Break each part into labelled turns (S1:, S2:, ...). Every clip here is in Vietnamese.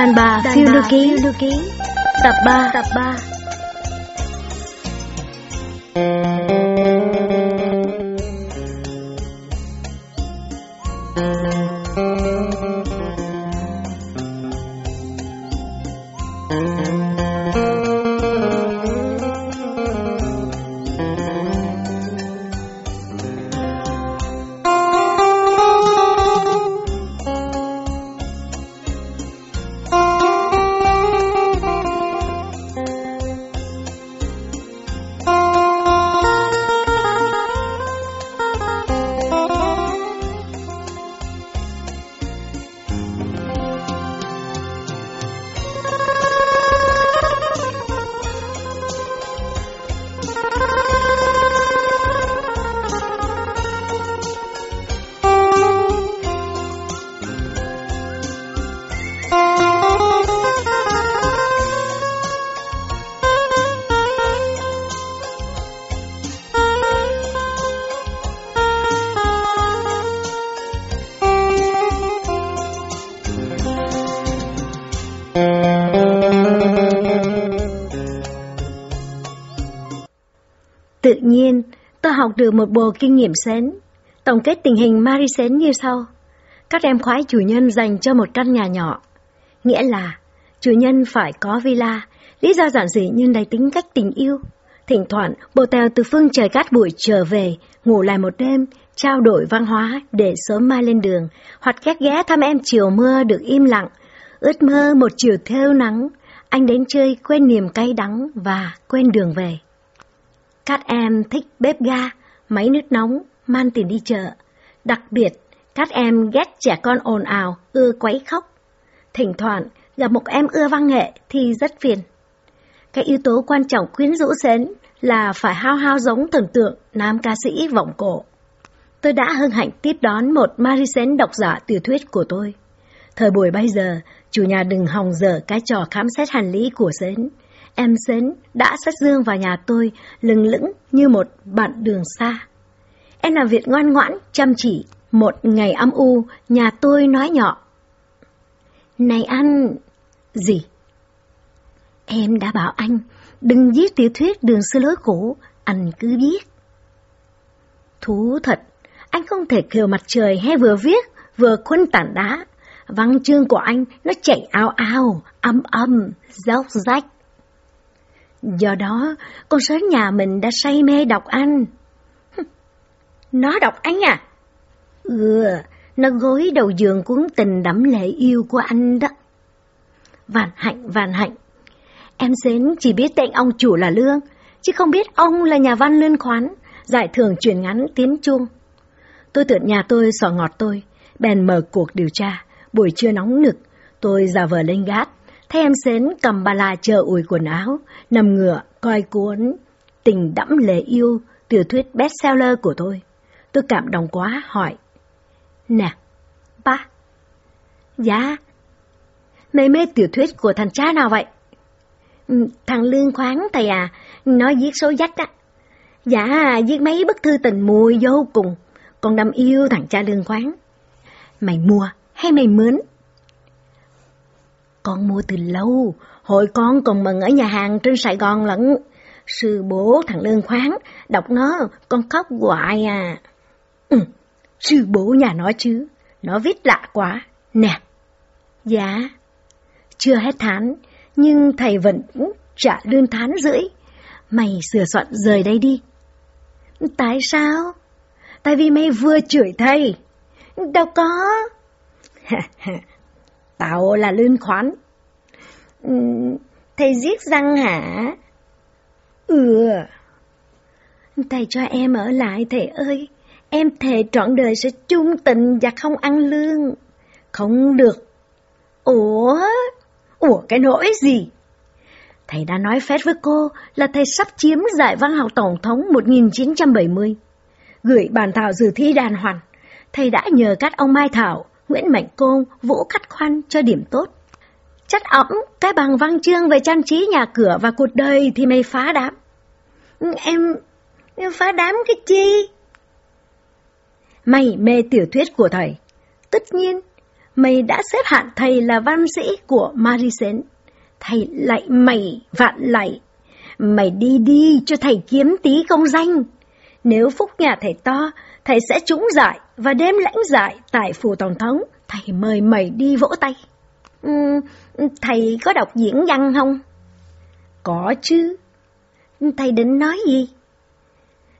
S1: Đàn bà phiêu lưu ký. Tập 3 Tập 3 Tự nhiên, tôi học được một bộ kinh nghiệm xén. Tổng kết tình hình Marie như sau. Các em khoái chủ nhân dành cho một căn nhà nhỏ. Nghĩa là, chủ nhân phải có villa, lý do giản dị nhưng đầy tính cách tình yêu. Thỉnh thoảng, bộ tèo từ phương trời cát bụi trở về, ngủ lại một đêm, trao đổi văn hóa để sớm mai lên đường, hoặc ghét ghé thăm em chiều mưa được im lặng, ước mơ một chiều theo nắng, anh đến chơi quên niềm cay đắng và quên đường về. Các em thích bếp ga, máy nước nóng, mang tiền đi chợ. Đặc biệt, các em ghét trẻ con ồn ào, ưa quấy khóc. Thỉnh thoảng, gặp một em ưa văn nghệ thì rất phiền. Cái yếu tố quan trọng quyến rũ sến là phải hao hao giống thần tượng nam ca sĩ vọng cổ. Tôi đã hân hạnh tiếp đón một Marisen độc giả tiểu thuyết của tôi. Thời buổi bây giờ, chủ nhà đừng hòng dở cái trò khám xét hành lý của Sến. Em Sến đã sách dương vào nhà tôi, lừng lững như một bạn đường xa. Em làm việc ngoan ngoãn, chăm chỉ. Một ngày âm u, nhà tôi nói nhỏ. Này anh... Gì? Em đã bảo anh, đừng viết tiểu thuyết đường xưa lối cũ, anh cứ viết. Thú thật, anh không thể kiều mặt trời hay vừa viết, vừa khuân tảng đá. Văn chương của anh nó chảy ao ao, âm âm, dốc rách. Do đó, con sói nhà mình đã say mê đọc anh. Nó đọc anh à? Ừ, nó gối đầu giường cuốn tình đẫm lệ yêu của anh đó. Vạn hạnh, vạn hạnh. Em xến chỉ biết tên ông chủ là Lương, chứ không biết ông là nhà văn lươn khoán, giải thưởng truyền ngắn tiếng chuông. Tôi tưởng nhà tôi sò ngọt tôi, bèn mở cuộc điều tra. Buổi trưa nóng nực, tôi giả vờ lên gác, thấy em xến cầm ba la chờ ủi quần áo, nằm ngửa, coi cuốn Tình đẫm lệ yêu, tiểu thuyết bestseller của tôi. Tôi cảm động quá, hỏi. Nè, ba. Dạ. Mày mê tiểu thuyết của thằng cha nào vậy? Ừ, thằng Lương Khoáng thầy à, nó viết số dách á. Dạ, viết mấy bức thư tình mùi vô cùng, con đâm yêu thằng cha Lương Khoáng. Mày mua hay mày mướn? Con mua từ lâu, hồi con còn mừng ở nhà hàng trên Sài Gòn lẫn. Sư bố thằng Lương Khoáng, đọc nó, con khóc hoài à. Ừ, sư bố nhà nó chứ, nó viết lạ quá. Nè, dạ, chưa hết tháng, nhưng thầy vẫn trả lương tháng rưỡi. Mày sửa soạn rời đây đi. Tại sao? Tại vì mày vừa chửi thầy. Đâu có. Tao là lương khoán. Ừ, thầy giết răng hả? Ừ. Thầy cho em ở lại thầy ơi. Em thề trọn đời sẽ chung tình và không ăn lương. Không được. Ủa? Ủa cái nỗi gì? Thầy đã nói phép với cô là thầy sắp chiếm giải văn học tổng thống 1970. Gửi bàn thảo dự thi đàn hoàn. Thầy đã nhờ các ông Mai Thảo, Nguyễn Mạnh Côn, Vũ Khắc Khoan cho điểm tốt. Chắc ẩm cái bằng văn chương về trang trí nhà cửa và cuộc đời thì mày phá đám. Em... em phá đám cái chi? Mày mê tiểu thuyết của thầy. Tất nhiên, mày đã xếp hạng thầy là văn sĩ của Marisen. Thầy lại mày, vạn lại. Mày đi đi cho thầy kiếm tí công danh. Nếu phúc nhà thầy to, thầy sẽ trúng giải và đêm lãnh giải tại phủ tổng thống. Thầy mời mày đi vỗ tay. Ừ, thầy có đọc diễn văn không? Có chứ. Thầy định nói gì?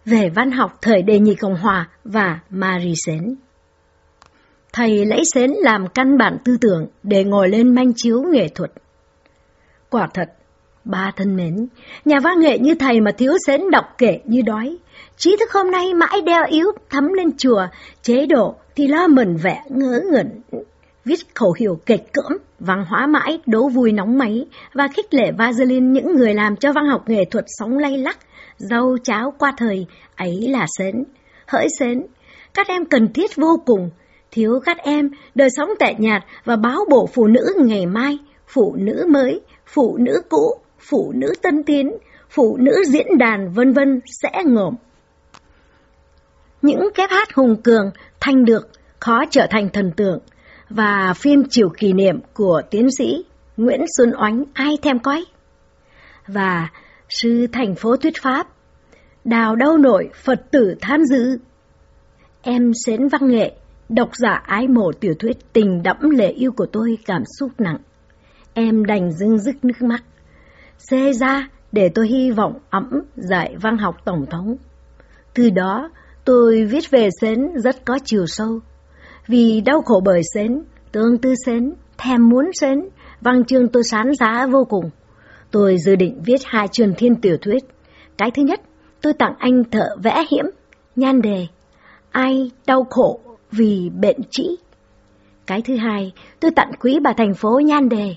S1: Về văn học thời đề nhị Cộng Hòa và Marie Sến. Thầy lấy Sến làm căn bản tư tưởng để ngồi lên manh chiếu nghệ thuật. Quả thật, ba thân mến, nhà văn nghệ như thầy mà thiếu Sến đọc kể như đói. Trí thức hôm nay mãi đeo yếu thấm lên chùa, chế độ thì lo mẩn vẽ ngớ ngẩn. Viết khẩu hiệu kịch cưỡng văn hóa mãi, đố vui nóng máy và khích lệ Vaseline những người làm cho văn học nghệ thuật sóng lay lắc, dâu cháo qua thời, ấy là sến. Hỡi sến, các em cần thiết vô cùng, thiếu các em, đời sống tệ nhạt và báo bộ phụ nữ ngày mai, phụ nữ mới, phụ nữ cũ, phụ nữ tân tiến, phụ nữ diễn đàn vân vân sẽ ngộm. Những kép hát hùng cường, thanh được, khó trở thành thần tượng, và phim chiều kỷ niệm của tiến sĩ Nguyễn Xuân Oánh ai thèm coi. Và sư thành phố thuyết pháp, đào đâu nổi Phật tử tham dự. Em xến văn nghệ, độc giả ái mộ tiểu thuyết tình đẫm lệ yêu của tôi cảm xúc nặng. Em đành dưng dứt nước mắt. Xê ra để tôi hy vọng ấm giải văn học tổng thống. Từ đó, tôi viết về sến rất có chiều sâu vì đau khổ bởi sến, tương tư sến, thèm muốn sến, văn chương tôi sán giá vô cùng. Tôi dự định viết hai trường thiên tiểu thuyết. Cái thứ nhất, tôi tặng anh thợ vẽ hiểm, nhan đề, ai đau khổ vì bệnh trĩ. Cái thứ hai, tôi tặng quý bà thành phố nhan đề,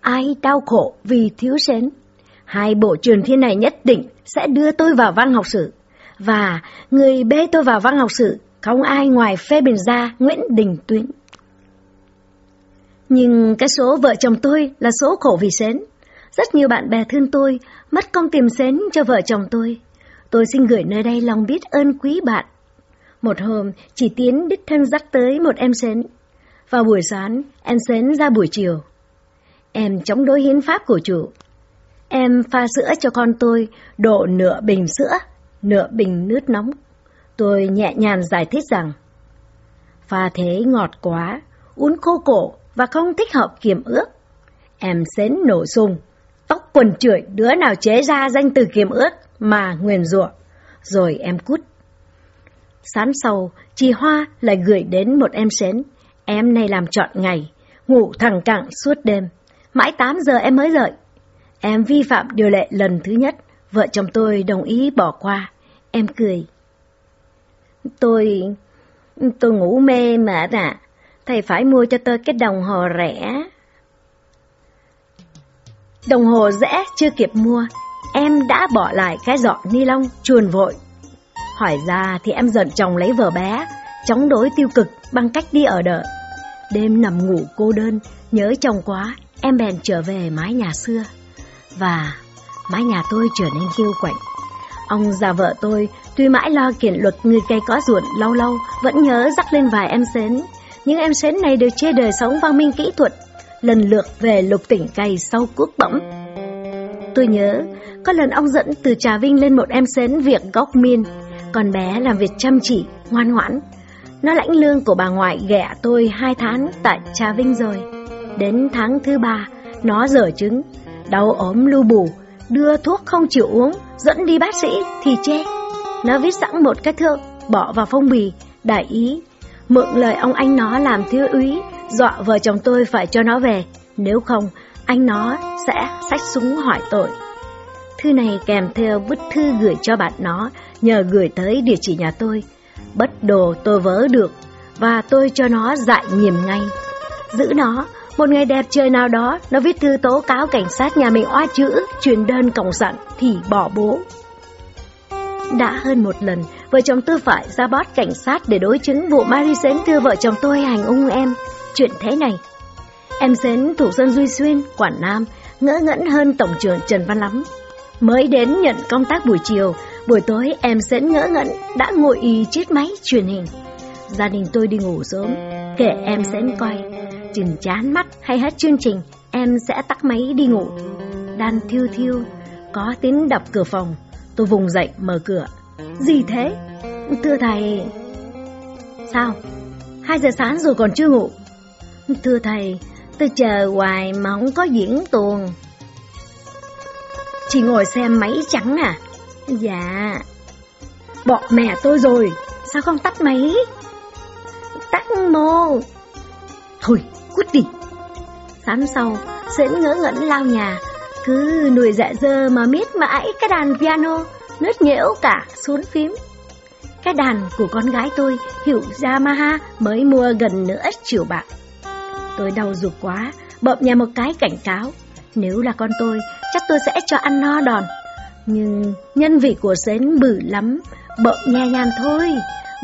S1: ai đau khổ vì thiếu sến. Hai bộ truyền thiên này nhất định sẽ đưa tôi vào văn học sử, và người bê tôi vào văn học sử không ai ngoài phê bình gia Nguyễn Đình Tuyến. Nhưng cái số vợ chồng tôi là số khổ vì sến. Rất nhiều bạn bè thương tôi, mất công tìm sến cho vợ chồng tôi. Tôi xin gửi nơi đây lòng biết ơn quý bạn. Một hôm, chỉ Tiến đích thân dắt tới một em sến. Vào buổi sáng, em sến ra buổi chiều. Em chống đối hiến pháp của chủ. Em pha sữa cho con tôi, độ nửa bình sữa, nửa bình nước nóng. Tôi nhẹ nhàng giải thích rằng, pha thế ngọt quá, uống khô cổ và không thích hợp kiểm ước. Em xến nổ sung, tóc quần chửi đứa nào chế ra danh từ kiểm ước mà nguyền rủa rồi em cút. Sáng sau, chị Hoa lại gửi đến một em xến, em này làm trọn ngày, ngủ thẳng cẳng suốt đêm, mãi 8 giờ em mới dậy. Em vi phạm điều lệ lần thứ nhất, vợ chồng tôi đồng ý bỏ qua. Em cười. Tôi... tôi ngủ mê mà à. Thầy phải mua cho tôi cái đồng hồ rẻ. Đồng hồ rẻ chưa kịp mua, em đã bỏ lại cái giỏ ni lông chuồn vội. Hỏi ra thì em giận chồng lấy vợ bé, chống đối tiêu cực bằng cách đi ở đợi. Đêm nằm ngủ cô đơn, nhớ chồng quá, em bèn trở về mái nhà xưa. Và mái nhà tôi trở nên hiu quạnh. Ông già vợ tôi, tuy mãi lo kiện luật người cây có ruộng lâu lâu, vẫn nhớ dắt lên vài em sến. Những em sến này được chê đời sống văn minh kỹ thuật, lần lượt về lục tỉnh cày sau cuốc bỗng. Tôi nhớ, có lần ông dẫn từ Trà Vinh lên một em sến việc góc miên, còn bé làm việc chăm chỉ, ngoan ngoãn. Nó lãnh lương của bà ngoại ghẻ tôi hai tháng tại Trà Vinh rồi. Đến tháng thứ ba, nó dở trứng, đau ốm lưu bù, đưa thuốc không chịu uống, dẫn đi bác sĩ thì chê. Nó viết sẵn một cái thơ, bỏ vào phong bì, đại ý. Mượn lời ông anh nó làm thiếu úy, dọa vợ chồng tôi phải cho nó về, nếu không, anh nó sẽ sách súng hỏi tội. Thư này kèm theo bức thư gửi cho bạn nó, nhờ gửi tới địa chỉ nhà tôi. Bất đồ tôi vớ được, và tôi cho nó dại nhiềm ngay. Giữ nó, một ngày đẹp trời nào đó, nó viết thư tố cáo cảnh sát nhà mình oa chữ, truyền đơn cổng sẵn thì bỏ bố. Đã hơn một lần, vợ chồng tôi phải ra bót cảnh sát để đối chứng vụ Marie Sến thưa vợ chồng tôi hành ung em. Chuyện thế này. Em Sến thủ dân Duy Xuyên, Quảng Nam, ngỡ ngẫn hơn Tổng trưởng Trần Văn Lắm. Mới đến nhận công tác buổi chiều, buổi tối em Sến ngỡ ngẫn đã ngồi y chiếc máy truyền hình. Gia đình tôi đi ngủ sớm, kể em Sến coi chừng chán mắt hay hết chương trình, em sẽ tắt máy đi ngủ. Đan thiêu thiêu, có tiếng đập cửa phòng. Tôi vùng dậy mở cửa. Gì thế? Thưa thầy... Sao? Hai giờ sáng rồi còn chưa ngủ. Thưa thầy, tôi chờ hoài mà không có diễn tuồng. Chỉ ngồi xem máy trắng à? Dạ. Bỏ mẹ tôi rồi, sao không tắt máy? Tắt mô. Thôi, cút đi. Sáng sau, Sến ngỡ ngẩn lao nhà, cứ nuôi dạ dơ mà miết mãi cái đàn piano, nứt nhễu cả xuống phím. Cái đàn của con gái tôi, hiệu Yamaha, mới mua gần nửa triệu bạc. Tôi đau ruột quá, bợm nhà một cái cảnh cáo. Nếu là con tôi, chắc tôi sẽ cho ăn no đòn. Nhưng nhân vị của sến bự lắm, bợm nhẹ nhàng thôi.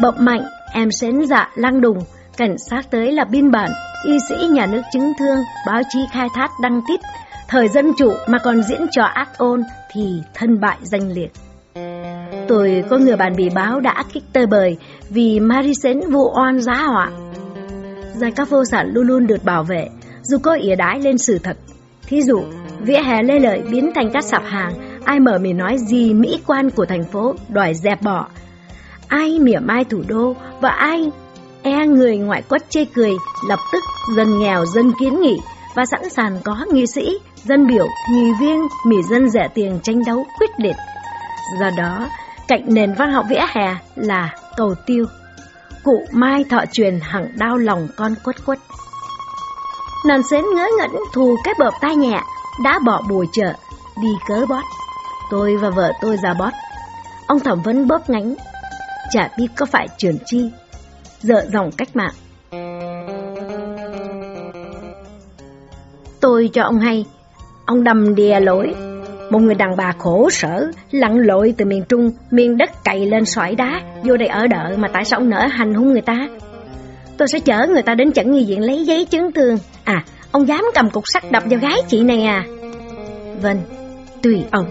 S1: Bợm mạnh, em sến dạ lăng đùng, cảnh sát tới là biên bản, y sĩ nhà nước chứng thương, báo chí khai thác đăng tít. Thời dân chủ mà còn diễn trò ác ôn thì thân bại danh liệt. Tôi có người bạn bị báo đã kích tơi bời vì Marisen vu oan giá họa. Giai cấp vô sản luôn luôn được bảo vệ, dù có ỉa đái lên sự thật. Thí dụ, vỉa hè lê lợi biến thành các sạp hàng, ai mở miệng nói gì mỹ quan của thành phố đòi dẹp bỏ. Ai mỉa mai thủ đô và ai e người ngoại quốc chê cười lập tức dân nghèo dân kiến nghị và sẵn sàng có nghị sĩ, dân biểu, nghị viên, mỹ dân rẻ tiền tranh đấu quyết liệt. Do đó, cạnh nền văn học vỉa hè là cầu tiêu. Cụ Mai thọ truyền hằng đau lòng con quất quất. Nàn xến ngớ ngẩn thù cái bợp tai nhẹ, đã bỏ bùi chợ, đi cớ bót. Tôi và vợ tôi ra bót. Ông thẩm vấn bóp ngánh, chả biết có phải trường chi, dở dòng cách mạng. Tôi cho ông hay, ông đầm đìa lỗi, một người đàn bà khổ sở, lặn lội từ miền Trung, miền đất cày lên sỏi đá, vô đây ở đợi mà tại sao ông nỡ hành hung người ta? Tôi sẽ chở người ta đến chẩn nghi viện lấy giấy chứng thương. À, ông dám cầm cục sắt đập vào gái chị này à? Vâng, tùy ông.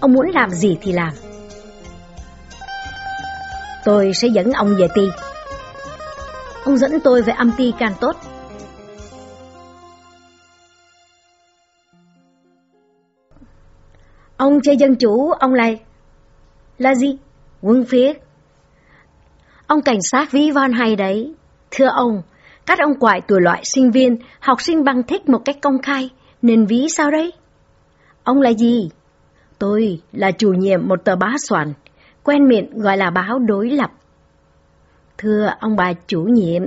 S1: Ông muốn làm gì thì làm. Tôi sẽ dẫn ông về ti. Ông dẫn tôi về âm ti càng tốt. Ông chơi dân chủ, ông này Là gì? Quân phía. Ông cảnh sát ví von hay đấy. Thưa ông, các ông quại tuổi loại sinh viên, học sinh bằng thích một cách công khai, nên ví sao đấy? Ông là gì? Tôi là chủ nhiệm một tờ báo soạn, quen miệng gọi là báo đối lập. Thưa ông bà chủ nhiệm,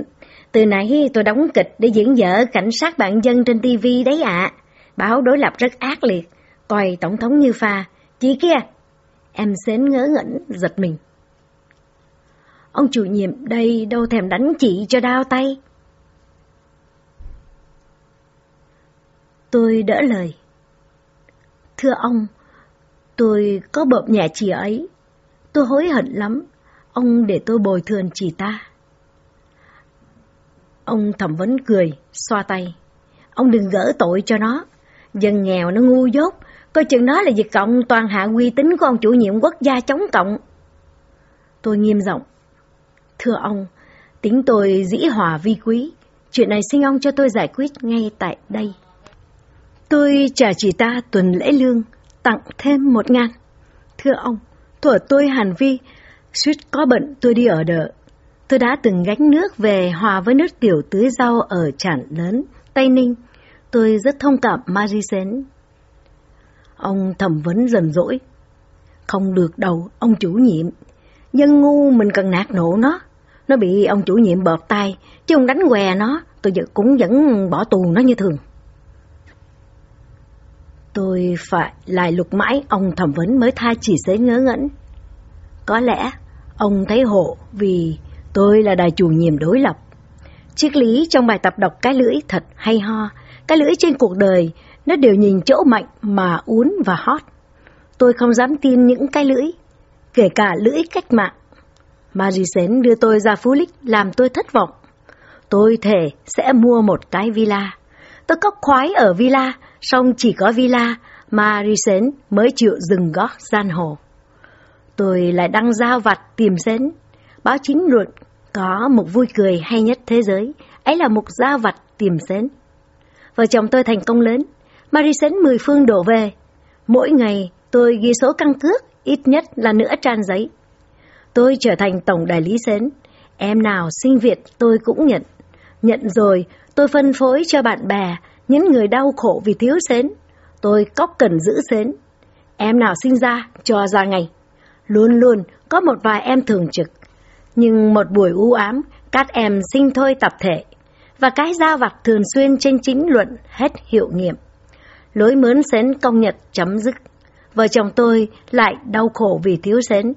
S1: từ nãy tôi đóng kịch để diễn dở cảnh sát bạn dân trên TV đấy ạ. Báo đối lập rất ác liệt, coi tổng thống như pha. Chị kia! Em xến ngớ ngẩn, giật mình. Ông chủ nhiệm đây đâu thèm đánh chị cho đau tay. Tôi đỡ lời. Thưa ông, tôi có bợm nhà chị ấy. Tôi hối hận lắm. Ông để tôi bồi thường chị ta. Ông thẩm vấn cười, xoa tay. Ông đừng gỡ tội cho nó. Dân nghèo nó ngu dốt, coi chừng nó là việc cộng toàn hạ uy tín của ông chủ nhiệm quốc gia chống cộng. Tôi nghiêm giọng. Thưa ông, tính tôi dĩ hòa vi quý, chuyện này xin ông cho tôi giải quyết ngay tại đây. Tôi trả chị ta tuần lễ lương, tặng thêm một ngàn. Thưa ông, thuở tôi hàn vi, suýt có bận tôi đi ở đợ. Tôi đã từng gánh nước về hòa với nước tiểu tưới rau ở Trản Lớn, Tây Ninh. Tôi rất thông cảm Marisen. Ông thẩm vấn dần dỗi. Không được đâu, ông chủ nhiệm. Dân ngu mình cần nạt nộ nó. Nó bị ông chủ nhiệm bợp tay, chứ ông đánh què nó, tôi cũng vẫn bỏ tù nó như thường. Tôi phải lại lục mãi ông thẩm vấn mới tha chỉ xế ngớ ngẩn. Có lẽ ông thấy hộ vì tôi là đài chủ nhiệm đối lập. Triết lý trong bài tập đọc cái lưỡi thật hay ho, cái lưỡi trên cuộc đời nó đều nhìn chỗ mạnh mà uốn và hót. Tôi không dám tin những cái lưỡi, kể cả lưỡi cách mạng. Marisen đưa tôi ra Phú Lích làm tôi thất vọng. Tôi thề sẽ mua một cái villa. Tôi có khoái ở villa, song chỉ có villa Marisen mới chịu dừng gót gian hồ. Tôi lại đăng giao vặt tìm dẫn. Báo chính luận có một vui cười hay nhất thế giới, ấy là một giao vặt tìm dẫn. Vợ chồng tôi thành công lớn, Marie Sến mười phương đổ về. Mỗi ngày tôi ghi số căn cước, ít nhất là nửa trang giấy. Tôi trở thành tổng đại lý Sến, em nào sinh Việt tôi cũng nhận. Nhận rồi, tôi phân phối cho bạn bè, những người đau khổ vì thiếu Sến. Tôi cóc cần giữ Sến. Em nào sinh ra, cho ra ngày. Luôn luôn có một vài em thường trực. Nhưng một buổi u ám, các em sinh thôi tập thể. Và cái giao vặt thường xuyên trên chính luận hết hiệu nghiệm. Lối mướn xén công nhật chấm dứt. Vợ chồng tôi lại đau khổ vì thiếu xén.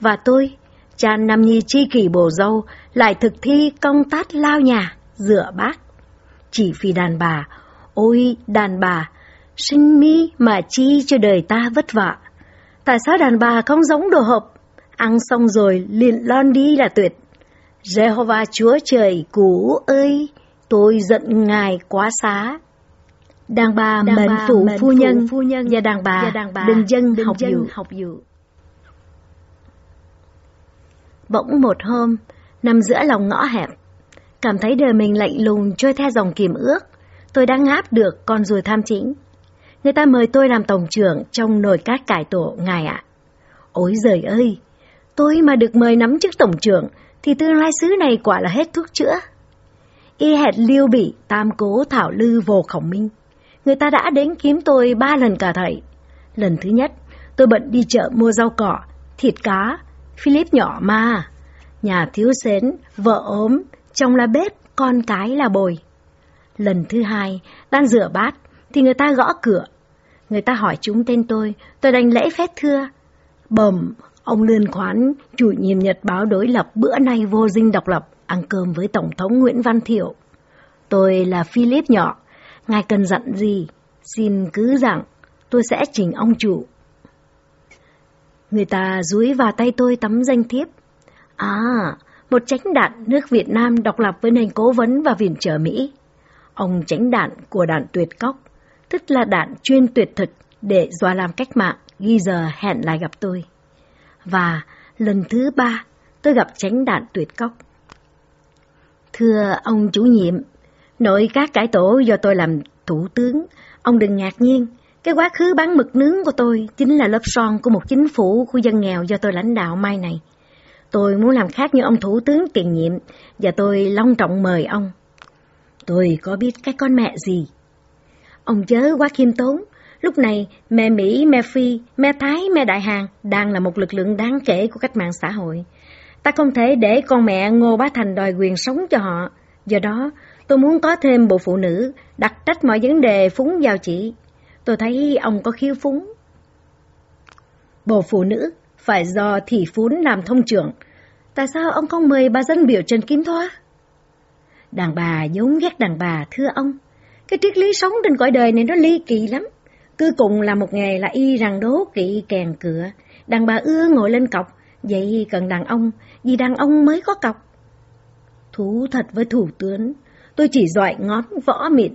S1: Và tôi, cha Nam Nhi chi kỷ bồ dâu, lại thực thi công tác lao nhà, rửa bát. Chỉ vì đàn bà, ôi đàn bà, sinh mi mà chi cho đời ta vất vả. Tại sao đàn bà không giống đồ hộp? Ăn xong rồi liền lon đi là tuyệt. Jehovah Chúa Trời cũ ơi, tôi giận ngài quá xá. Đàn bà mệnh phụ phu, nhân, phu nhân và đàn bà, và đàn bà bình dân bình học, dân dụ. học dụ. Bỗng một hôm, nằm giữa lòng ngõ hẹp, cảm thấy đời mình lạnh lùng trôi theo dòng kiềm ước, tôi đã ngáp được con ruồi tham chính. Người ta mời tôi làm tổng trưởng trong nồi cát cải tổ, ngài ạ. Ôi giời ơi, tôi mà được mời nắm chức tổng trưởng thì tương lai xứ này quả là hết thuốc chữa. Y hệt liêu bỉ, tam cố thảo lư vô khổng minh. Người ta đã đến kiếm tôi ba lần cả thầy. Lần thứ nhất, tôi bận đi chợ mua rau cỏ, thịt cá, Philip nhỏ mà. Nhà thiếu xến, vợ ốm, chồng là bếp, con cái là bồi. Lần thứ hai, đang rửa bát, thì người ta gõ cửa. Người ta hỏi chúng tên tôi, tôi đành lễ phép thưa. Bầm, ông Lươn Khoán, chủ nhiệm nhật báo đối lập bữa nay vô dinh độc lập, ăn cơm với Tổng thống Nguyễn Văn Thiệu. Tôi là Philip nhỏ, ngài cần dặn gì, xin cứ rằng tôi sẽ trình ông chủ. Người ta dúi vào tay tôi tấm danh thiếp. À, một tránh đạn nước Việt Nam độc lập với nền cố vấn và viện trợ Mỹ. Ông tránh đạn của đạn tuyệt cóc, tức là đạn chuyên tuyệt thực để dọa làm cách mạng, ghi giờ hẹn lại gặp tôi. Và lần thứ ba, tôi gặp tránh đạn tuyệt cóc. Thưa ông chủ nhiệm, nội các cải tổ do tôi làm thủ tướng, ông đừng ngạc nhiên, cái quá khứ bán mực nướng của tôi chính là lớp son của một chính phủ của dân nghèo do tôi lãnh đạo mai này. Tôi muốn làm khác như ông thủ tướng tiền nhiệm và tôi long trọng mời ông. Tôi có biết cái con mẹ gì. Ông chớ quá khiêm tốn. Lúc này, mẹ Mỹ, mẹ Phi, mẹ Thái, mẹ Đại Hàng đang là một lực lượng đáng kể của cách mạng xã hội. Ta không thể để con mẹ Ngô Bá Thành đòi quyền sống cho họ. Do đó, tôi muốn có thêm bộ phụ nữ, đặt trách mọi vấn đề phúng vào chị. Tôi thấy ông có khiêu phúng. Bộ phụ nữ phải do thị phún làm thông trưởng. Tại sao ông không mời bà dân biểu Trần Kim Thoa? Đàn bà giống ghét đàn bà, thưa ông. Cái triết lý sống trên cõi đời này nó ly kỳ lắm. Cứ cùng là một nghề là y rằng đố kỵ kèn cửa. Đàn bà ưa ngồi lên cọc, vậy cần đàn ông, vì đàn ông mới có cọc. Thú thật với thủ tướng, tôi chỉ dọi ngón võ mịn.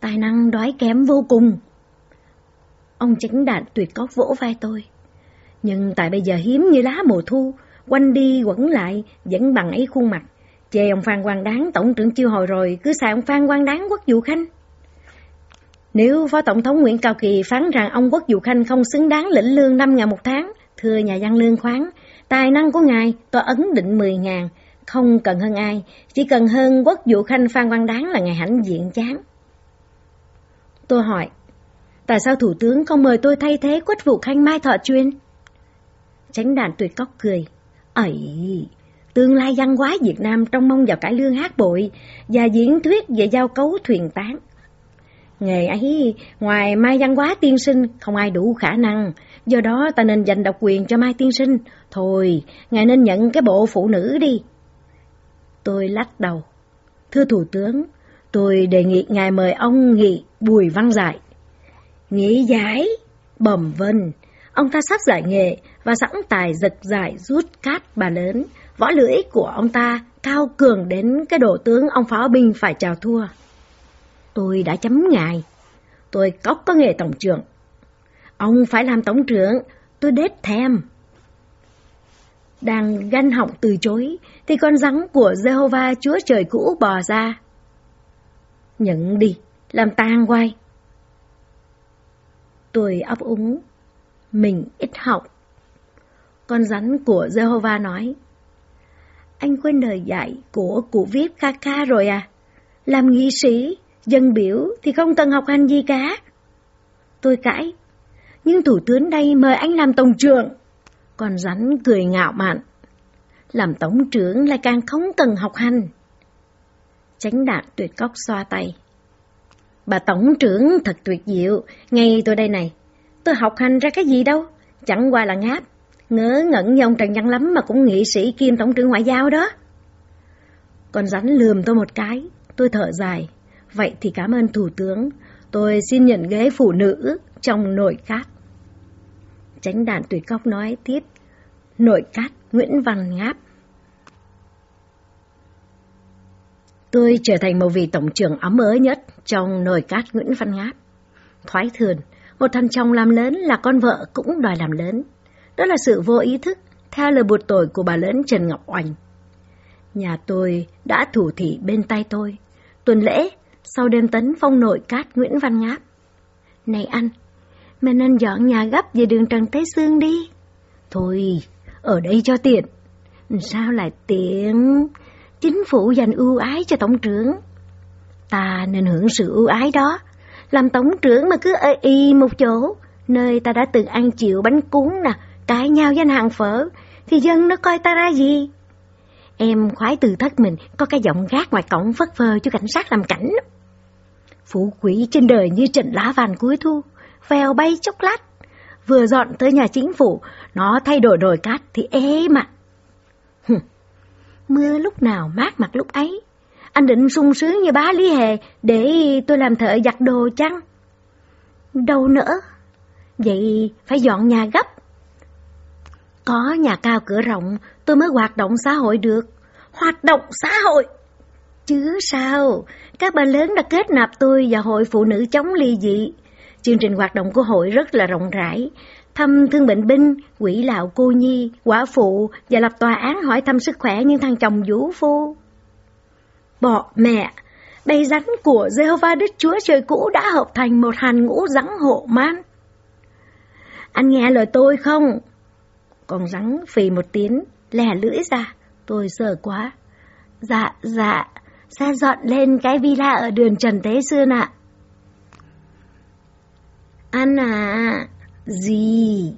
S1: Tài năng đói kém vô cùng. Ông chính đạn tuyệt cóc vỗ vai tôi. Nhưng tại bây giờ hiếm như lá mùa thu, quanh đi quẩn lại, vẫn bằng ấy khuôn mặt. Chê ông Phan Quang Đáng, Tổng trưởng chiêu hồi rồi, cứ xài ông Phan Quang Đáng quốc vụ khanh. Nếu Phó Tổng thống Nguyễn Cao Kỳ phán rằng ông quốc vụ khanh không xứng đáng lĩnh lương 5 ngàn một tháng, thưa nhà văn lương khoáng, tài năng của ngài tôi ấn định 10 ngàn, không cần hơn ai, chỉ cần hơn quốc vụ khanh Phan Quang Đáng là ngài hãnh diện chán. Tôi hỏi, tại sao Thủ tướng không mời tôi thay thế quốc vụ khanh Mai Thọ Chuyên? Tránh đàn tuyệt cóc cười, ấy tương lai văn hóa Việt Nam trong mong vào cải lương hát bội và diễn thuyết về giao cấu thuyền tán. Nghề ấy, ngoài Mai Văn Hóa tiên sinh, không ai đủ khả năng, do đó ta nên dành độc quyền cho Mai tiên sinh. Thôi, ngài nên nhận cái bộ phụ nữ đi. Tôi lắc đầu. Thưa Thủ tướng, tôi đề nghị ngài mời ông nghị Bùi Văn Giải. Nghĩ giải, bẩm vân, ông ta sắp giải nghệ và sẵn tài giật giải rút cát bà lớn, Võ lưỡi của ông ta cao cường đến cái độ tướng ông pháo binh phải chào thua. Tôi đã chấm ngài. Tôi cóc có nghề tổng trưởng. Ông phải làm tổng trưởng, tôi đết thèm. Đang ganh họng từ chối, thì con rắn của Jehovah Chúa Trời cũ bò ra. Nhận đi, làm tan quay. Tôi ấp úng, mình ít học. Con rắn của Jehovah nói, anh quên lời dạy của cụ viết kha kha rồi à? Làm nghị sĩ, dân biểu thì không cần học hành gì cả. Tôi cãi, nhưng thủ tướng đây mời anh làm tổng trưởng. còn rắn cười ngạo mạn. Làm tổng trưởng lại càng không cần học hành. Tránh đạn tuyệt cốc xoa tay. Bà tổng trưởng thật tuyệt diệu, ngay tôi đây này. Tôi học hành ra cái gì đâu, chẳng qua là ngáp. Ngớ ngẩn như ông Trần Văn lắm mà cũng nghị sĩ kiêm tổng trưởng ngoại giao đó. Con rắn lườm tôi một cái, tôi thở dài. Vậy thì cảm ơn thủ tướng, tôi xin nhận ghế phụ nữ trong nội các. Tránh đạn tuyệt cóc nói tiếp, nội các Nguyễn Văn Ngáp. Tôi trở thành một vị tổng trưởng ấm ớ nhất trong nội các Nguyễn Văn Ngáp. Thoái thường, một thằng chồng làm lớn là con vợ cũng đòi làm lớn. Đó là sự vô ý thức, theo lời buộc tội của bà lớn Trần Ngọc Oanh. Nhà tôi đã thủ thị bên tay tôi. Tuần lễ, sau đêm tấn phong nội cát Nguyễn Văn Ngáp. Này anh, mình nên dọn nhà gấp về đường Trần Thế Sương đi. Thôi, ở đây cho tiện. Sao lại tiện? Chính phủ dành ưu ái cho tổng trưởng. Ta nên hưởng sự ưu ái đó. Làm tổng trưởng mà cứ ơ y một chỗ, nơi ta đã từng ăn chịu bánh cuốn nè, cãi nhau danh hàng phở, thì dân nó coi ta ra gì? Em khoái từ thất mình có cái giọng gác ngoài cổng phất phơ cho cảnh sát làm cảnh. Phú quỷ trên đời như trận lá vàng cuối thu, vèo bay chốc lát. Vừa dọn tới nhà chính phủ, nó thay đổi đồi cát thì ế mà. Mưa lúc nào mát mặt lúc ấy. Anh định sung sướng như bá Lý Hề để tôi làm thợ giặt đồ chăng? Đâu nữa. Vậy phải dọn nhà gấp. Có nhà cao cửa rộng, tôi mới hoạt động xã hội được. Hoạt động xã hội? Chứ sao, các bà lớn đã kết nạp tôi vào hội phụ nữ chống ly dị. Chương trình hoạt động của hội rất là rộng rãi. Thăm thương bệnh binh, quỷ lão cô nhi, quả phụ và lập tòa án hỏi thăm sức khỏe những thằng chồng vũ phu. bọ mẹ, bầy rắn của Jehovah Đức Chúa Trời cũ đã hợp thành một hàn ngũ rắn hộ man. Anh nghe lời tôi không? Con rắn phì một tiếng, lè lưỡi ra. Tôi sợ quá. Dạ, dạ, ra dọn lên cái villa ở đường Trần Tế Sương ạ. Anh à, gì?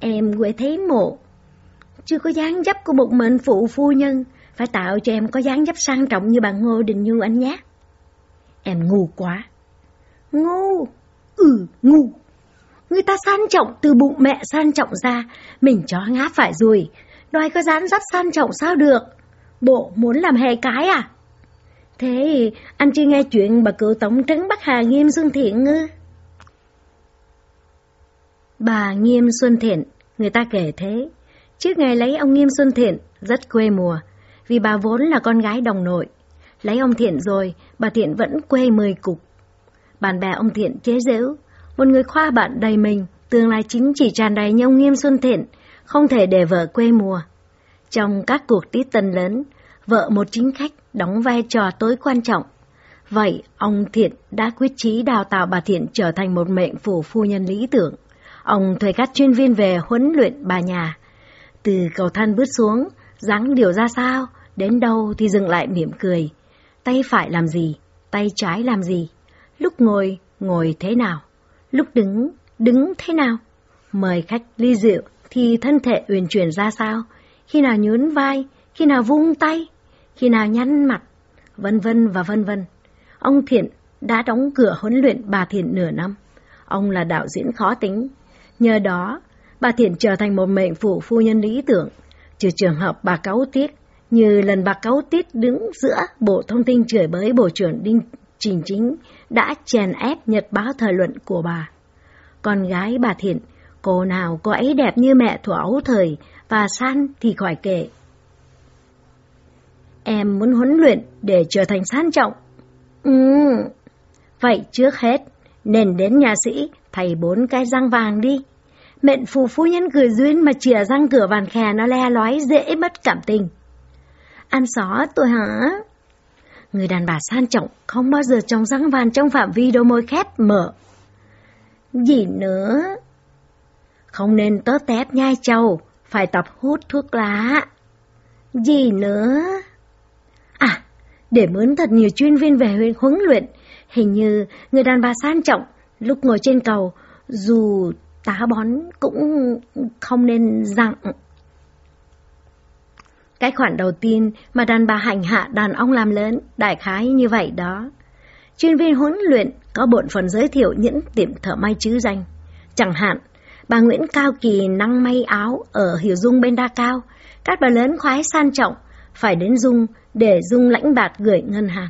S1: Em quê thấy mộ. Chưa có dáng dấp của một mệnh phụ phu nhân, phải tạo cho em có dáng dấp sang trọng như bà Ngô Đình Như anh nhé. Em ngu quá. Ngu? Ừ, ngu. Người ta san trọng từ bụng mẹ san trọng ra, mình chó ngáp phải rồi. Đòi có dán dắt san trọng sao được? Bộ muốn làm hề cái à? Thế anh chưa nghe chuyện bà cựu tổng trấn Bắc Hà Nghiêm Xuân Thiện ngư? Bà Nghiêm Xuân Thiện, người ta kể thế. Trước ngày lấy ông Nghiêm Xuân Thiện, rất quê mùa, vì bà vốn là con gái đồng nội. Lấy ông Thiện rồi, bà Thiện vẫn quê mười cục. Bạn bè ông Thiện chế giễu, một người khoa bạn đầy mình, tương lai chính chỉ tràn đầy nhông Nghiêm Xuân Thiện, không thể để vợ quê mùa. Trong các cuộc tiết tân lớn, vợ một chính khách đóng vai trò tối quan trọng. Vậy, ông Thiện đã quyết chí đào tạo bà Thiện trở thành một mệnh phủ phu nhân lý tưởng. Ông thuê các chuyên viên về huấn luyện bà nhà. Từ cầu thang bước xuống, dáng điều ra sao, đến đâu thì dừng lại mỉm cười. Tay phải làm gì, tay trái làm gì, lúc ngồi, ngồi thế nào, lúc đứng, đứng thế nào. Mời khách ly rượu thì thân thể uyển chuyển ra sao, khi nào nhún vai, khi nào vung tay, khi nào nhăn mặt, vân vân và vân vân. Ông Thiện đã đóng cửa huấn luyện bà Thiện nửa năm. Ông là đạo diễn khó tính. Nhờ đó, bà Thiện trở thành một mệnh phụ phu nhân lý tưởng, trừ trường hợp bà cáu tiết, như lần bà cáu tiết đứng giữa Bộ Thông tin chửi bới Bộ trưởng Đinh Trình Chính đã chèn ép nhật báo thời luận của bà. Con gái bà Thiện, cô nào có ấy đẹp như mẹ thủ ấu thời và san thì khỏi kể. Em muốn huấn luyện để trở thành san trọng. Ừ, vậy trước hết, nên đến nhà sĩ thầy bốn cái răng vàng đi. Mệnh phù phu nhân cười duyên mà chìa răng cửa vàng khè nó le lói dễ mất cảm tình. Ăn xó tôi hả? Người đàn bà san trọng không bao giờ trồng răng vàng trong phạm vi đôi môi khép mở. Gì nữa? Không nên tớ tép nhai trầu, phải tập hút thuốc lá. Gì nữa? À, để mướn thật nhiều chuyên viên về huyện huấn luyện, hình như người đàn bà san trọng lúc ngồi trên cầu, dù tá bón cũng không nên dặn. Cái khoản đầu tiên mà đàn bà hành hạ đàn ông làm lớn, đại khái như vậy đó. Chuyên viên huấn luyện có bộn phần giới thiệu những tiệm thợ may chứ danh. Chẳng hạn, bà Nguyễn Cao Kỳ năng may áo ở Hiểu Dung bên Đa Cao, các bà lớn khoái san trọng, phải đến Dung để Dung lãnh bạt gửi ngân hàng.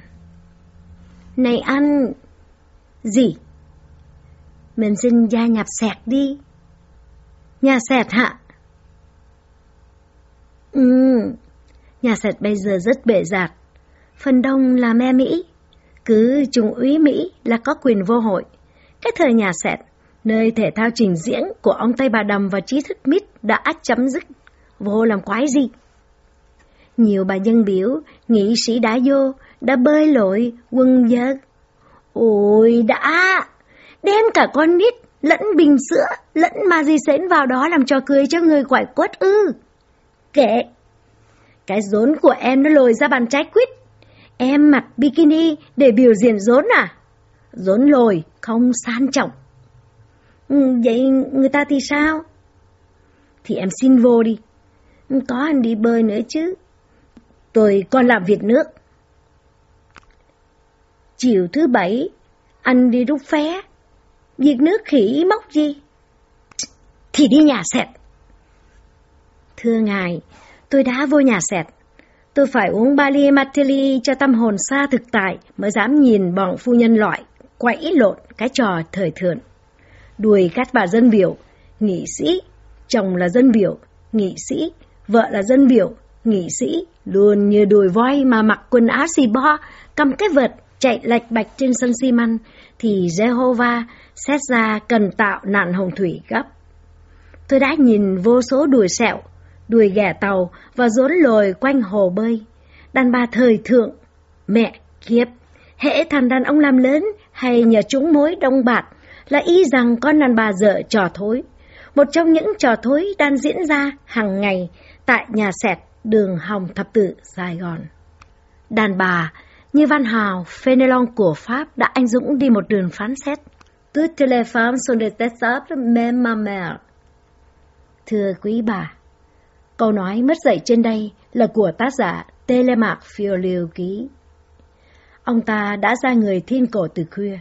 S1: Này ăn... Gì? Mình xin gia nhập sẹt đi. Nhà sẹt hả? Ừ, nhà sẹt bây giờ rất bể giạt. Phần đông là me Mỹ. Cứ trung úy Mỹ là có quyền vô hội. Cái thời nhà sẹt, nơi thể thao trình diễn của ông Tây Bà Đầm và trí thức mít đã chấm dứt. Vô làm quái gì? Nhiều bà dân biểu, nghị sĩ đã vô, đã bơi lội, quân dơ. Ôi đã! Đem cả con nít, lẫn bình sữa, lẫn ma di xến vào đó làm trò cười cho người quải quất ư. Kệ! Cái rốn của em nó lồi ra bàn trái quýt. Em mặc bikini để biểu diễn rốn à? Rốn lồi, không san trọng. Ừ, vậy người ta thì sao? Thì em xin vô đi. Ừ, có anh đi bơi nữa chứ. Tôi còn làm việc nước. Chiều thứ bảy, anh đi rút phé. Việc nước khỉ móc gì? Thì đi nhà sẹt. Thưa ngài, tôi đã vô nhà sẹt. Tôi phải uống Bali Mateli cho tâm hồn xa thực tại mới dám nhìn bọn phu nhân loại, quẫy lộn cái trò thời thượng. Đuổi các bà dân biểu, nghị sĩ, chồng là dân biểu, nghị sĩ, vợ là dân biểu, nghị sĩ, luôn như đùi voi mà mặc quần áo xì bo, cầm cái vật, chạy lạch bạch trên sân xi măng, thì Jehovah xét ra cần tạo nạn hồng thủy gấp. Tôi đã nhìn vô số đùi sẹo, đuôi ghẻ tàu và rốn lồi quanh hồ bơi. Đàn bà thời thượng, mẹ kiếp, hễ thằng đàn ông làm lớn hay nhờ chúng mối đông bạc là y rằng con đàn bà dở trò thối. Một trong những trò thối đang diễn ra hàng ngày tại nhà sẹt đường Hồng Thập Tự, Sài Gòn. Đàn bà như Văn Hào, Fenelon của Pháp đã anh dũng đi một đường phán xét. Toutes les femmes sont détestables, même ma mère. Thưa quý bà, câu nói mất dạy trên đây là của tác giả Telemark Phiêu Ký. Ông ta đã ra người thiên cổ từ khuya.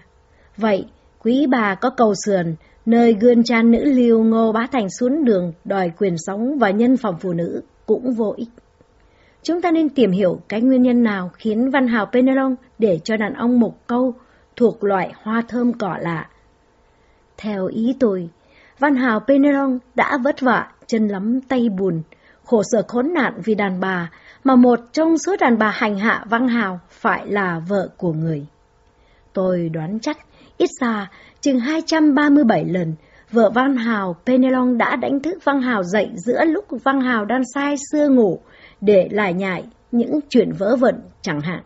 S1: Vậy, quý bà có cầu sườn, nơi gươn chan nữ liêu ngô bá thành xuống đường đòi quyền sống và nhân phòng phụ nữ cũng vô ích. Chúng ta nên tìm hiểu cái nguyên nhân nào khiến văn hào Penelon để cho đàn ông một câu thuộc loại hoa thơm cỏ lạ. Theo ý tôi, văn hào Penelon đã vất vả, chân lắm tay buồn, khổ sở khốn nạn vì đàn bà, mà một trong số đàn bà hành hạ văn hào phải là vợ của người. Tôi đoán chắc, ít ra, chừng 237 lần, vợ Văn Hào Penelon đã đánh thức Văn Hào dậy giữa lúc Văn Hào đang say sưa ngủ để lại nhại những chuyện vỡ vẩn chẳng hạn.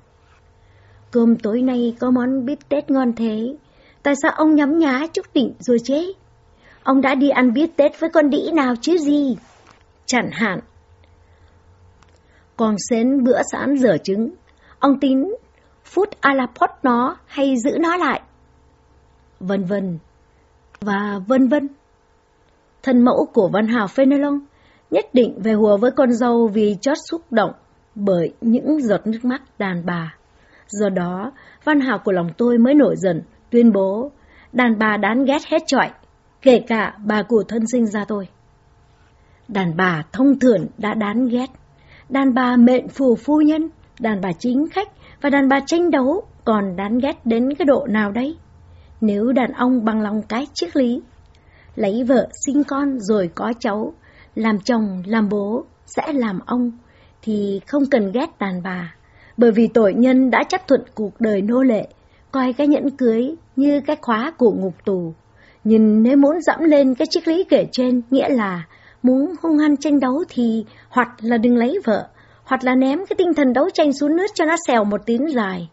S1: Cơm tối nay có món bít tết ngon thế, tại sao ông nhắm nhá chút định rồi chết Ông đã đi ăn bít tết với con đĩ nào chứ gì? Chẳng hạn. Còn xến bữa sẵn dở trứng, ông tính phút a la pot nó hay giữ nó lại? Vân vân. Và vân vân. Thân mẫu của Văn Hào Fenelon nhất định về hùa với con dâu vì chót xúc động bởi những giọt nước mắt đàn bà. Do đó, văn hào của lòng tôi mới nổi dần, tuyên bố, đàn bà đáng ghét hết trọi, kể cả bà của thân sinh ra tôi. Đàn bà thông thường đã đáng ghét, đàn bà mệnh phù phu nhân, đàn bà chính khách và đàn bà tranh đấu còn đáng ghét đến cái độ nào đấy? Nếu đàn ông bằng lòng cái triết lý, lấy vợ sinh con rồi có cháu, làm chồng, làm bố, sẽ làm ông, thì không cần ghét đàn bà, bởi vì tội nhân đã chấp thuận cuộc đời nô lệ, coi cái nhẫn cưới như cái khóa của ngục tù. Nhưng nếu muốn dẫm lên cái triết lý kể trên, nghĩa là muốn hung hăng tranh đấu thì hoặc là đừng lấy vợ, hoặc là ném cái tinh thần đấu tranh xuống nước cho nó xèo một tiếng dài.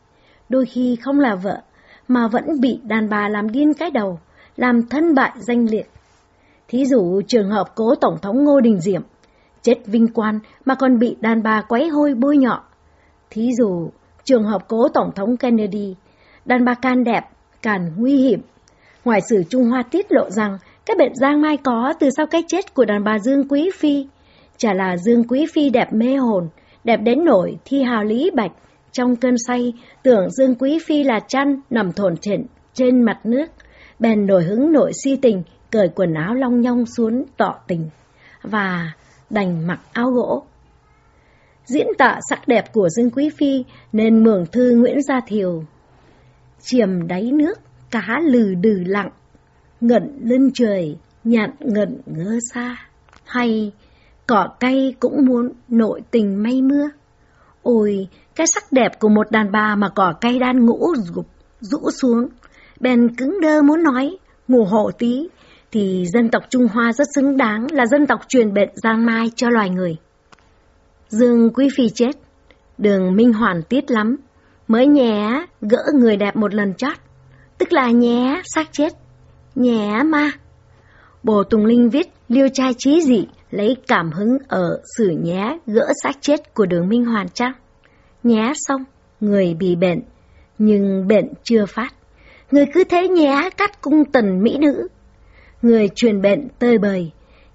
S1: Đôi khi không là vợ, mà vẫn bị đàn bà làm điên cái đầu, làm thân bại danh liệt. Thí dụ trường hợp cố Tổng thống Ngô Đình Diệm, chết vinh quan mà còn bị đàn bà quấy hôi bôi nhọ. Thí dụ trường hợp cố Tổng thống Kennedy, đàn bà can đẹp, càng nguy hiểm. ngoại sử Trung Hoa tiết lộ rằng các bệnh giang mai có từ sau cái chết của đàn bà Dương Quý Phi, chả là Dương Quý Phi đẹp mê hồn, đẹp đến nổi thi hào lý bạch, trong cơn say, tưởng Dương Quý Phi là chăn nằm thổn thịnh trên mặt nước, bèn nổi hứng nội si tình, cởi quần áo long nhong xuống tỏ tình, và đành mặc áo gỗ. Diễn tả sắc đẹp của Dương Quý Phi nên mường thư Nguyễn Gia Thiều. Chiềm đáy nước, cá lừ đừ lặng, ngẩn lên trời, nhạn ngẩn ngơ xa. Hay cỏ cây cũng muốn nội tình mây mưa. Ôi, cái sắc đẹp của một đàn bà mà cỏ cây đan ngũ rụp, rũ xuống. Bèn cứng đơ muốn nói, ngủ hộ tí, thì dân tộc Trung Hoa rất xứng đáng là dân tộc truyền bệnh giang mai cho loài người. Dương Quý Phi chết, đường Minh Hoàn tiết lắm, mới nhé gỡ người đẹp một lần chót, tức là nhé xác chết, nhé ma. Bồ Tùng Linh viết liêu trai trí dị lấy cảm hứng ở sử nhé gỡ xác chết của đường Minh Hoàn chắc. Nhé xong, người bị bệnh, nhưng bệnh chưa phát. Người cứ thế nhé cắt cung tần mỹ nữ. Người truyền bệnh tơi bời.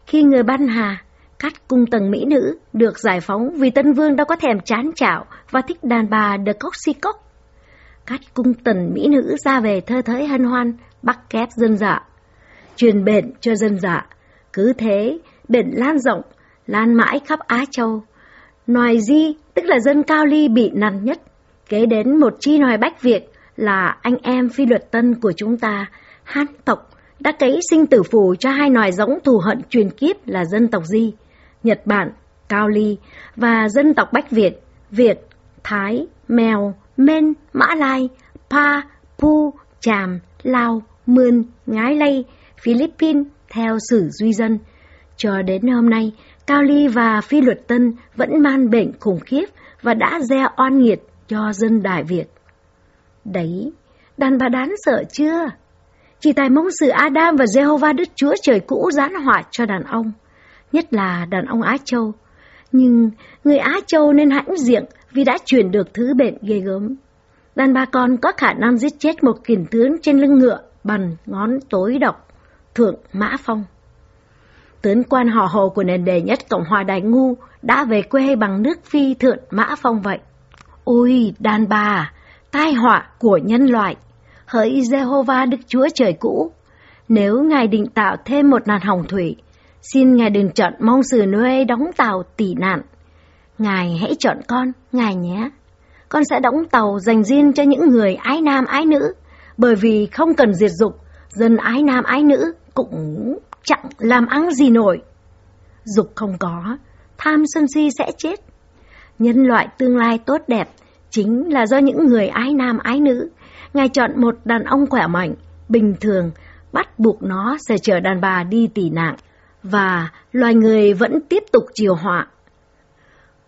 S1: Khi người ban hà, cắt cung tần mỹ nữ được giải phóng vì Tân Vương đã có thèm chán chảo và thích đàn bà được cốc si cốc. Cắt cung tần mỹ nữ ra về thơ thới hân hoan, bắt kép dân dạ. Truyền bệnh cho dân dạ. Cứ thế, bệnh lan rộng, lan mãi khắp Á Châu. Nòi di, tức là dân Cao Ly bị nặng nhất, kế đến một chi nòi Bách Việt là anh em phi luật tân của chúng ta, Hán tộc, đã cấy sinh tử phù cho hai nòi giống thù hận truyền kiếp là dân tộc Di, Nhật Bản, Cao Ly và dân tộc Bách Việt, Việt, Thái, Mèo, Mên, Mã Lai, Pa, Pu, Chàm, Lao, Mươn, Ngái Lây, Philippines theo sử duy dân. Cho đến hôm nay, Cao Ly và Phi Luật Tân vẫn man bệnh khủng khiếp và đã gieo oan nghiệt cho dân Đại Việt. Đấy, đàn bà đáng sợ chưa? Chỉ tài mong sự Adam và Jehovah Đức Chúa Trời cũ gián họa cho đàn ông, nhất là đàn ông Á Châu. Nhưng người Á Châu nên hãnh diện vì đã chuyển được thứ bệnh ghê gớm. Đàn bà con có khả năng giết chết một kiền tướng trên lưng ngựa bằng ngón tối độc, thượng Mã Phong tướng quan họ hồ của nền đề nhất Cộng hòa Đại Ngu đã về quê bằng nước phi thượng Mã Phong vậy. Ôi, đàn bà, tai họa của nhân loại, hỡi Jehovah Đức Chúa Trời cũ, nếu Ngài định tạo thêm một nạn hồng thủy, xin Ngài đừng chọn mong sử nuôi đóng tàu tỉ nạn. Ngài hãy chọn con, Ngài nhé. Con sẽ đóng tàu dành riêng cho những người ái nam ái nữ, bởi vì không cần diệt dục, dân ái nam ái nữ cũng chẳng làm ăn gì nổi. Dục không có, tham sân si sẽ chết. Nhân loại tương lai tốt đẹp chính là do những người ái nam ái nữ. Ngài chọn một đàn ông khỏe mạnh, bình thường, bắt buộc nó sẽ chở đàn bà đi tỉ nạn, và loài người vẫn tiếp tục chiều họa.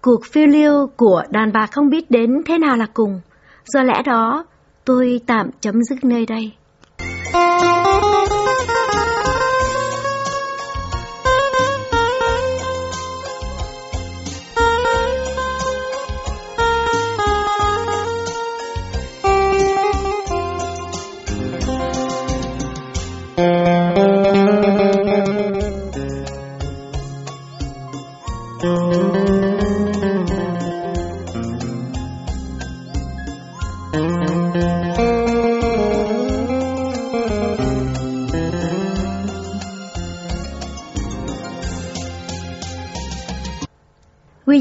S1: Cuộc phiêu lưu của đàn bà không biết đến thế nào là cùng, do lẽ đó tôi tạm chấm dứt nơi đây.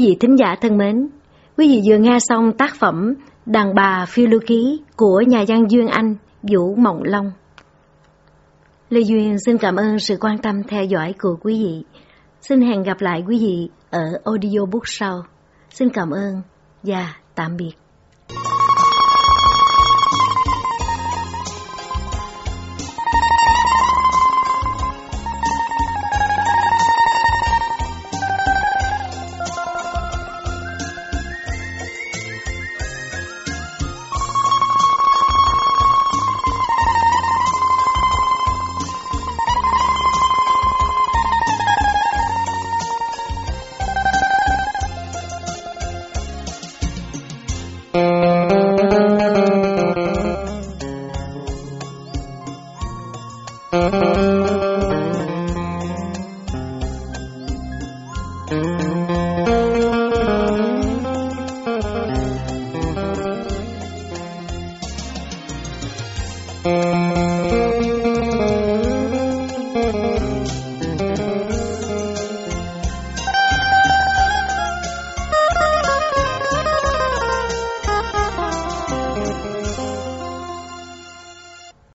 S1: Vị thính giả thân mến, quý vị vừa nghe xong tác phẩm Đàn bà phiêu lưu ký của nhà văn Duyên Anh, Vũ Mộng Long. Lê Duyên xin cảm ơn sự quan tâm theo dõi của quý vị. Xin hẹn gặp lại quý vị ở audiobook sau. Xin cảm ơn và tạm biệt.